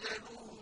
أَجَلُهُمْ